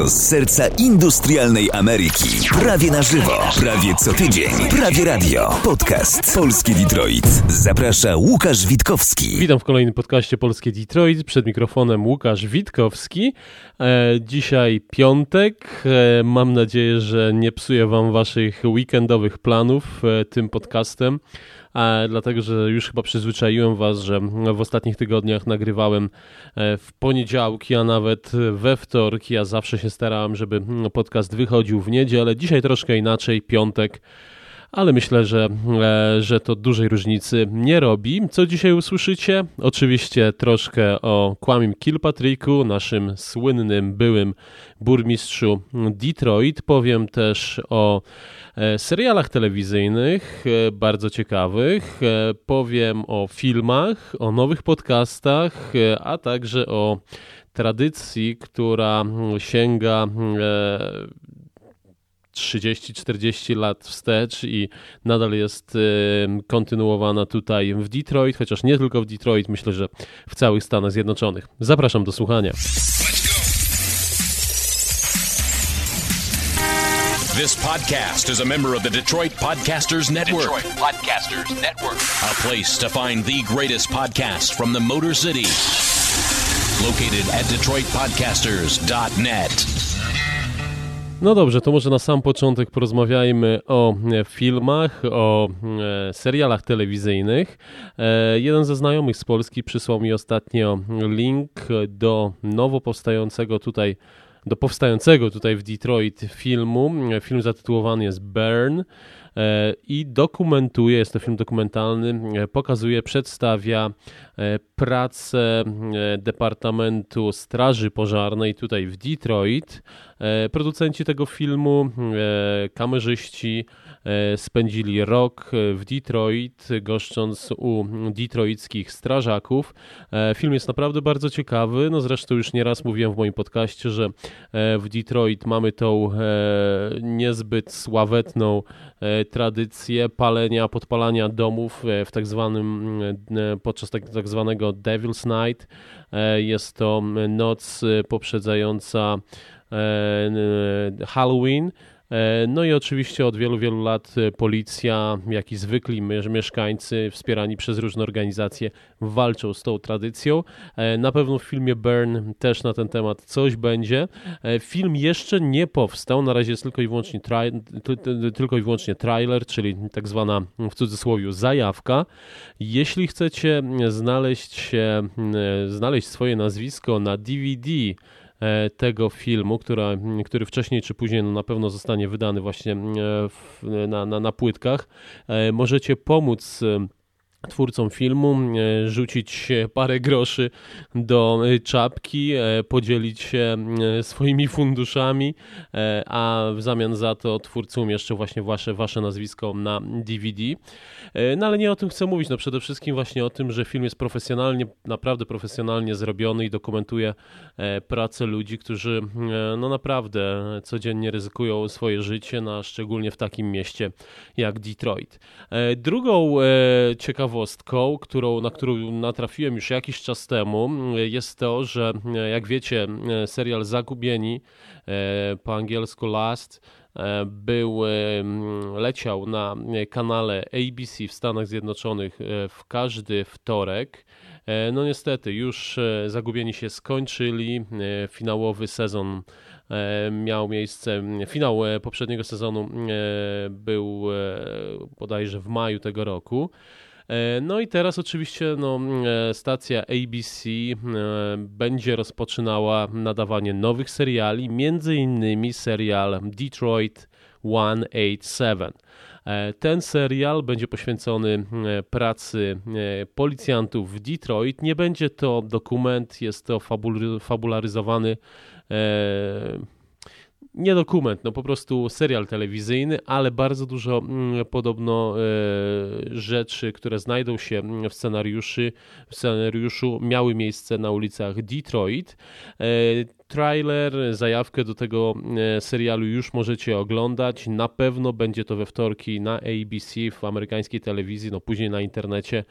Prosto z serca industrialnej Ameryki. Prawie na żywo, prawie co tydzień. Prawie radio. Podcast Polski Detroit. Zaprasza Łukasz Witkowski. Witam w kolejnym podcaście Polskie Detroit. Przed mikrofonem Łukasz Witkowski. E, dzisiaj piątek. E, mam nadzieję, że nie psuję wam waszych weekendowych planów e, tym podcastem dlatego że już chyba przyzwyczaiłem Was, że w ostatnich tygodniach nagrywałem e, w poniedziałki, a nawet we wtorki. Ja zawsze się starałem, żeby podcast wychodził w niedzielę. Dzisiaj troszkę inaczej, piątek ale myślę, że, e, że to dużej różnicy nie robi. Co dzisiaj usłyszycie? Oczywiście troszkę o Kłamim Kilpatricku, naszym słynnym byłym burmistrzu Detroit. Powiem też o e, serialach telewizyjnych, e, bardzo ciekawych. Powiem o filmach, o nowych podcastach, a także o tradycji, która sięga 30-40 lat wstecz i nadal jest kontynuowana tutaj w Detroit, chociaż nie tylko w Detroit, myślę, że w całych Stanach Zjednoczonych. Zapraszam do słuchania. This podcast is a member of the Detroit Podcasters Network. Detroit Podcasters Network. A place to find the greatest podcasts from the Motor City. Located at DetroitPodcasters.net. No dobrze, to może na sam początek porozmawiajmy o e, filmach, o e, serialach telewizyjnych. E, jeden ze znajomych z Polski przysłał mi ostatnio link do nowo powstającego tutaj, do powstającego tutaj w Detroit filmu. Film zatytułowany jest Burn i dokumentuje, jest to film dokumentalny, pokazuje, przedstawia pracę Departamentu Straży Pożarnej tutaj w Detroit E, producenci tego filmu, e, kamerzyści e, spędzili rok w Detroit, goszcząc u detroickich strażaków. Film jest naprawdę bardzo ciekawy. No zresztą już nieraz mówiłem w moim podcaście, że w Detroit mamy tą niezbyt sławetną tradycję palenia, podpalania domów w tak zwanym, podczas tak, tak zwanego Devil's Night. Jest to noc poprzedzająca E, Halloween. E, no i oczywiście od wielu, wielu lat policja, jak i zwykli mieszkańcy wspierani przez różne organizacje walczą z tą tradycją. E, na pewno w filmie Burn też na ten temat coś będzie. Film jeszcze nie powstał, na razie jest tylko i wyłącznie, tylko i wyłącznie trailer, czyli tak zwana w cudzysłowie zajawka. Jeśli chcecie znaleźć, znaleźć swoje nazwisko na DVD, E, tego filmu, która, który wcześniej czy później no na pewno zostanie wydany właśnie e, w, na, na, na płytkach. E, możecie pomóc twórcom filmu, e, rzucić parę groszy do e, czapki, e, podzielić się swoimi funduszami, a w zamian za to twórcom jeszcze właśnie wasze, wasze nazwisko na DVD. No ale nie o tym chcę mówić, no przede wszystkim właśnie o tym, że film jest profesjonalnie, naprawdę profesjonalnie zrobiony i dokumentuje pracę ludzi, którzy no naprawdę codziennie ryzykują swoje życie, no, szczególnie w takim mieście jak Detroit. Drugą ciekawą ciekawostką, którą, na którą natrafiłem już jakiś czas temu, jest to, że jak wiecie, serial Zagubieni, e, po angielsku Last, e, był, e, leciał na kanale ABC w Stanach Zjednoczonych w każdy wtorek. No niestety, już Zagubieni się skończyli. Finałowy sezon miał miejsce, finał poprzedniego sezonu był bodajże w maju tego roku. E, no i teraz oczywiście no, e, stacja ABC e, będzie rozpoczynała nadawanie nowych seriali, między innymi serial Detroit 187. Ten serial będzie poświęcony pracy policjantów w Detroit. Nie będzie to dokument, jest to fabularyzowany nie dokument, no po prostu serial telewizyjny, ale bardzo dużo mm, podobno e, rzeczy, które znajdą się w scenariuszy, w scenariuszu miały miejsce na ulicach Detroit. E, trailer, zajawkę do tego serialu już możecie oglądać. Na pewno będzie to we wtorki na ABC w amerykańskiej telewizji, no później na internecie,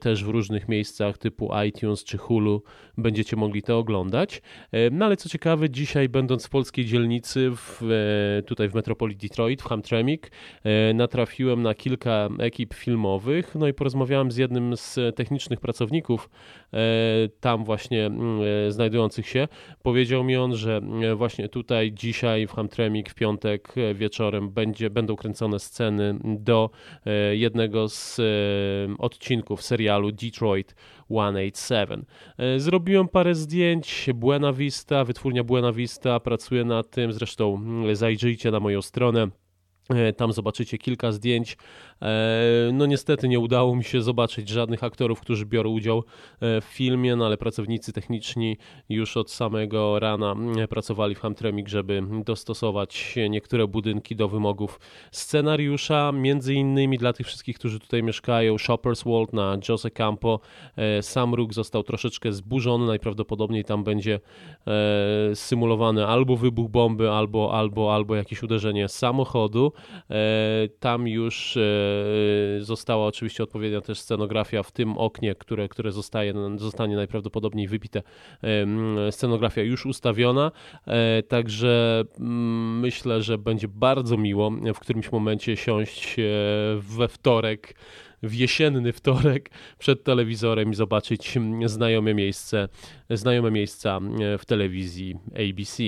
też w różnych miejscach typu iTunes czy Hulu będziecie mogli to oglądać. No ale co ciekawe, dzisiaj będąc w polskiej dzielnicy, w, tutaj w metropolii Detroit, w Hamtramck, natrafiłem na kilka ekip filmowych, no i porozmawiałem z jednym z technicznych pracowników e, tam właśnie mm, e, znajdujących się. Powiedział mi on, że e, właśnie tutaj dzisiaj w Hamtramck w piątek wieczorem będzie, będą kręcone sceny do jednego z odcinków serialu Detroit 187. Zrobiłem parę zdjęć, Buena Vista, wytwórnia Buena Vista pracuje nad tym, zresztą mm, zajrzyjcie na moją stronę E, tam zobaczycie kilka zdjęć. E, no niestety nie udało mi się zobaczyć żadnych aktorów, którzy biorą udział e, w filmie, no ale pracownicy techniczni już od samego rana pracowali w Hamtramck, żeby dostosować niektóre budynki do wymogów scenariusza. Między innymi dla tych wszystkich, którzy tutaj mieszkają, Shoppers World na Jose Campo. Sam róg został troszeczkę zburzony, najprawdopodobniej tam będzie symulowany albo wybuch bomby, albo, albo, albo jakieś uderzenie samochodu. E, tam już e, została oczywiście odpowiednia też scenografia w tym oknie, które, które zostaje, zostanie najprawdopodobniej wypite. Scenografia już ustawiona, e, także mm, myślę, że będzie bardzo miło w którymś momencie siąść we wtorek w jesienny wtorek przed telewizorem i zobaczyć znajome miejsce, znajome miejsca w telewizji ABC.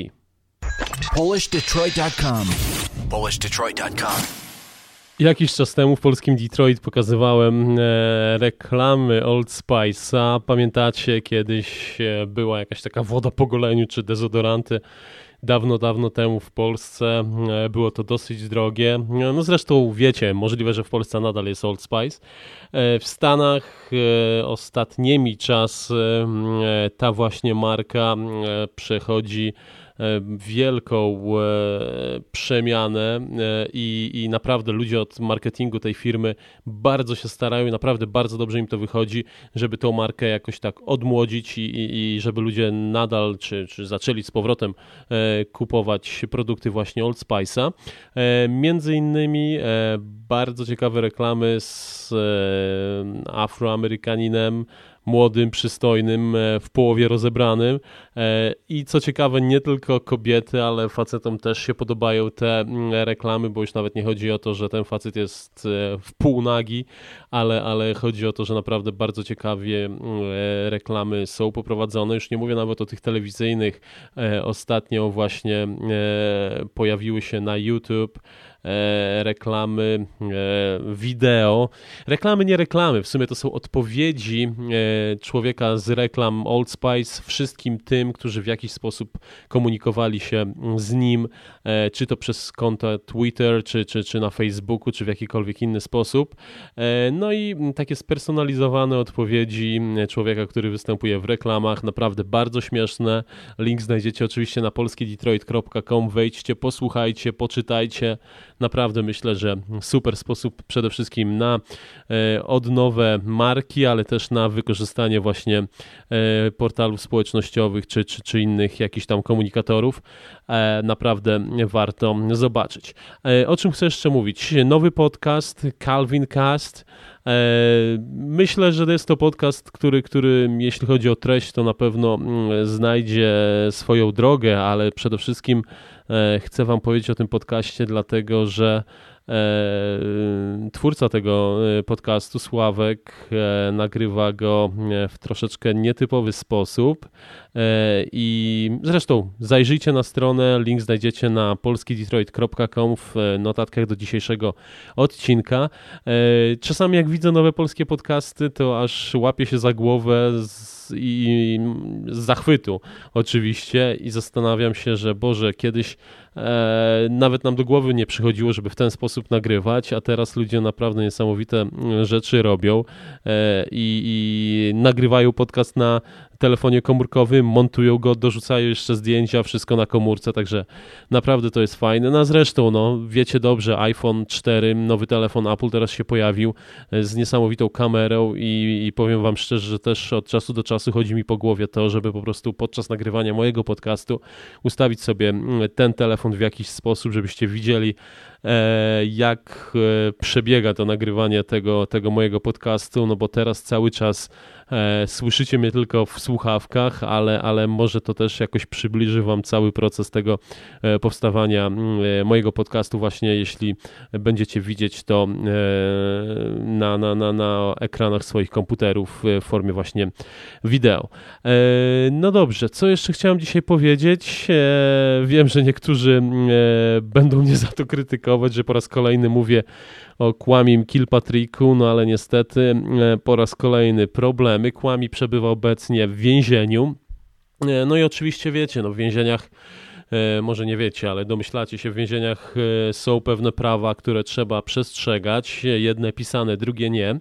PolishDetroit.com PolishDetroit.com Jakiś czas temu w polskim Detroit pokazywałem e, reklamy Old Spice'a. Pamiętacie, kiedyś e, była jakaś taka woda po goleniu czy dezodoranty dawno, dawno temu w Polsce. E, było to dosyć drogie. No zresztą wiecie, możliwe, że w Polsce nadal jest Old Spice. W Stanach ostatnimi czas ta właśnie marka przechodzi wielką e, przemianę e, i, i naprawdę ludzie od marketingu tej firmy bardzo się starają i naprawdę bardzo dobrze im to wychodzi, żeby tą markę jakoś tak odmłodzić i, i, i żeby ludzie nadal, czy, czy zaczęli z powrotem kupować produkty właśnie Old Spice'a. Między innymi bardzo ciekawe reklamy z Afroamerykaninem, młodym, przystojnym, e, w połowie rozebranym. E, I co ciekawe, nie tylko kobiety, ale facetom też się podobają te mm, reklamy, bo już nawet nie chodzi o to, że ten facet jest e, w pół nagi, ale, ale chodzi o to, że naprawdę bardzo ciekawie mm, reklamy są poprowadzone. Już nie mówię nawet o tych telewizyjnych. Ostatnio właśnie pojawiły się na YouTube. E, reklamy e, wideo. Reklamy, nie reklamy, w sumie to są odpowiedzi e, człowieka z reklam Old Spice wszystkim tym, którzy w jakiś sposób komunikowali się z nim, czy to przez konto Twitter, czy, czy, czy na Facebooku, czy w jakikolwiek inny sposób. No i takie spersonalizowane odpowiedzi człowieka, który występuje w reklamach, naprawdę bardzo śmieszne. Link znajdziecie oczywiście na polskidetroit.com. Wejdźcie, posłuchajcie, poczytajcie. Naprawdę myślę, że super sposób przede wszystkim na e, odnowę marki, ale też na wykorzystanie właśnie e, portalów społecznościowych czy, czy, czy innych jakichś tam komunikatorów. E, naprawdę warto zobaczyć. O czym chcę jeszcze mówić? Nowy podcast, Calvin Cast. Myślę, że jest to podcast, który, który jeśli chodzi o treść, to na pewno mm, znajdzie swoją drogę, ale przede wszystkim E, chcę Wam powiedzieć o tym podcaście, dlatego że e, twórca tego e, podcastu, Sławek, nagrywa go w troszeczkę nietypowy sposób. I zresztą zajrzyjcie na stronę, link znajdziecie na polskidetroit.com w notatkach do dzisiejszego odcinka. Czasami jak widzę nowe polskie podcasty, to aż łapię się za głowę z i z zachwytu oczywiście i zastanawiam się, że Boże, kiedyś e, nawet nam do głowy nie przychodziło, żeby w ten sposób nagrywać, a teraz ludzie naprawdę niesamowite rzeczy robią e, i, i nagrywają podcast na telefonie komórkowym, montują go, dorzucają jeszcze zdjęcia, wszystko na komórce, także naprawdę to jest fajne. No a zresztą, no, wiecie dobrze, iPhone 4, nowy telefon Apple teraz się pojawił z niesamowitą kamerą i, i powiem wam szczerze, że też od czasu do czasu chodzi mi po głowie to, żeby po prostu podczas nagrywania mojego podcastu ustawić sobie mm, ten telefon w jakiś sposób, żebyście widzieli jak e, przebiega to nagrywanie tego, tego mojego podcastu, no bo teraz cały czas E, słyszycie mnie tylko w słuchawkach, ale, ale może to też jakoś przybliży Wam cały proces tego e, powstawania e, mojego podcastu, właśnie jeśli będziecie widzieć to na, na, na, na ekranach swoich komputerów w formie właśnie wideo. No dobrze, co jeszcze chciałem dzisiaj powiedzieć? Wiem, że niektórzy będą mnie za to krytykować, że po raz kolejny mówię o Kłamim Kilpatricku, no ale niestety e, po raz kolejny problemy. Kłami przebywa obecnie w więzieniu. E, no i oczywiście wiecie, no w więzieniach e, może nie wiecie, ale domyślacie się, w więzieniach są pewne prawa, które trzeba przestrzegać, jedne pisane, drugie nie.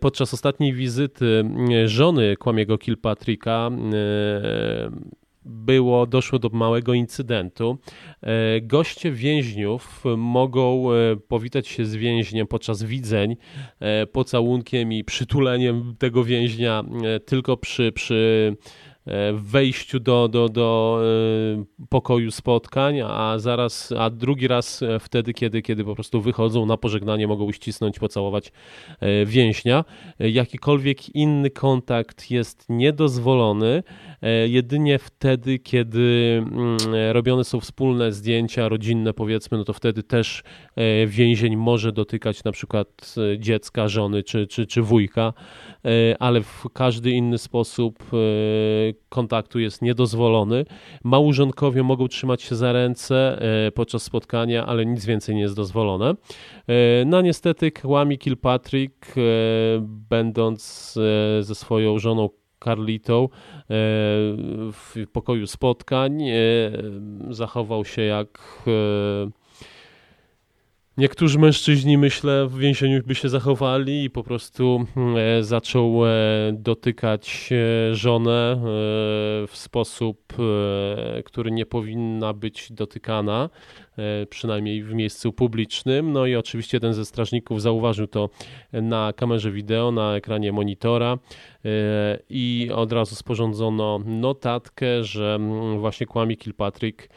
Podczas ostatniej wizyty żony Kłamiego Kilpatricka było, doszło do małego incydentu. E, goście więźniów mogą e, powitać się z więźniem podczas widzeń e, pocałunkiem i przytuleniem tego więźnia tylko przy, przy wejściu do, do, do e, pokoju spotkań, a zaraz, a drugi raz e, wtedy, kiedy, kiedy po prostu wychodzą na pożegnanie, mogą uścisnąć, pocałować e, więźnia. Jakikolwiek inny kontakt jest niedozwolony, jedynie wtedy, kiedy mm, robione są wspólne zdjęcia rodzinne, powiedzmy, no to wtedy też więzień może dotykać na przykład dziecka, żony czy, czy, czy wujka, ale w każdy inny sposób kontaktu jest niedozwolony. Małżonkowie mogą trzymać się za ręce e, podczas spotkania, ale nic więcej nie jest dozwolone. E, no niestety Kwame Kilpatrick, e, będąc ze swoją żoną Carlitą w pokoju spotkań, zachował się jak Niektórzy mężczyźni, myślę, w więzieniu by się zachowali i po prostu mm, e, zaczął e, dotykać e, żonę w sposób, który nie powinna być dotykana, przynajmniej w miejscu publicznym. No i oczywiście jeden ze strażników zauważył to na kamerze wideo, na ekranie monitora i od razu sporządzono notatkę, że mm, właśnie Kwame Kilpatrick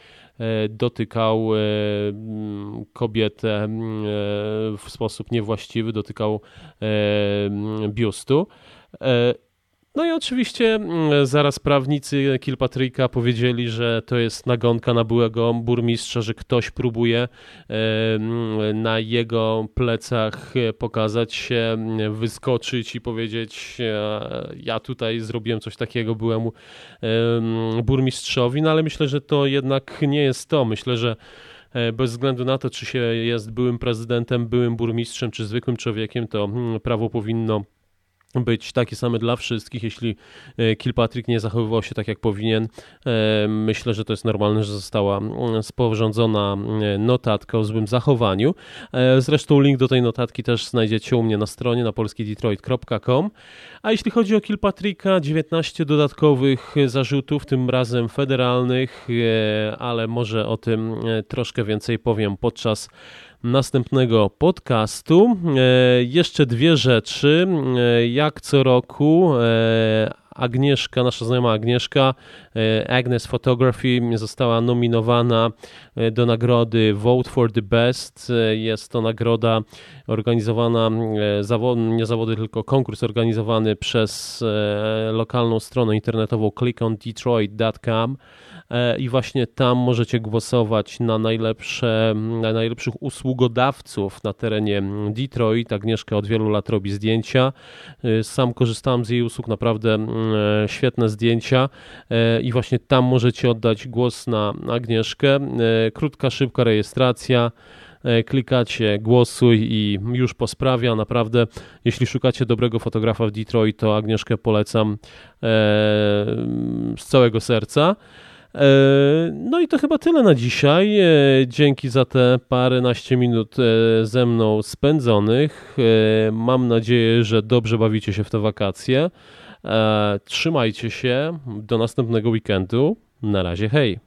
dotykał e, kobietę e, w sposób niewłaściwy, dotykał biustu. No i oczywiście mm, zaraz prawnicy Kilpatryka powiedzieli, że to jest nagonka na byłego burmistrza, że ktoś próbuje na jego plecach pokazać się, wyskoczyć i powiedzieć ja tutaj zrobiłem coś takiego byłemu burmistrzowi, no ale myślę, że to jednak nie jest to. Myślę, że e, bez względu na to, czy się jest byłym prezydentem, byłym burmistrzem, czy zwykłym człowiekiem, to mm, prawo powinno być takie same dla wszystkich, jeśli e, Kilpatrick nie zachowywał się tak jak powinien. E, myślę, że to jest normalne, że została sporządzona e, notatka o złym zachowaniu. Zresztą link do tej notatki też znajdziecie u mnie na stronie na polskiedetroit.com. A jeśli chodzi o Kilpatricka, 19 dodatkowych zarzutów, tym razem federalnych, ale może o tym troszkę więcej powiem podczas następnego podcastu. E, jeszcze dwie rzeczy. E, jak co roku e, Agnieszka, nasza znajoma Agnieszka, Agnes Photography została nominowana do nagrody Vote for the Best. Jest to nagroda organizowana, nie zawody, tylko konkurs organizowany przez lokalną stronę internetową clickondetroit.com. E, i właśnie tam możecie głosować na, najlepsze, na najlepszych usługodawców na terenie Detroit. Agnieszka od wielu lat robi zdjęcia. E, sam korzystałem z jej usług, naprawdę e, świetne zdjęcia i właśnie tam możecie oddać głos na Agnieszkę. Krótka, szybka rejestracja klikacie głosuj i już po sprawie, a naprawdę jeśli szukacie dobrego fotografa w Detroit, to Agnieszkę polecam z całego serca. E, no i to chyba tyle na dzisiaj. E, dzięki za te paręnaście minut e, ze mną spędzonych. Mam nadzieję, że dobrze bawicie się w te wakacje. E, trzymajcie się, do następnego weekendu. Na razie, hej.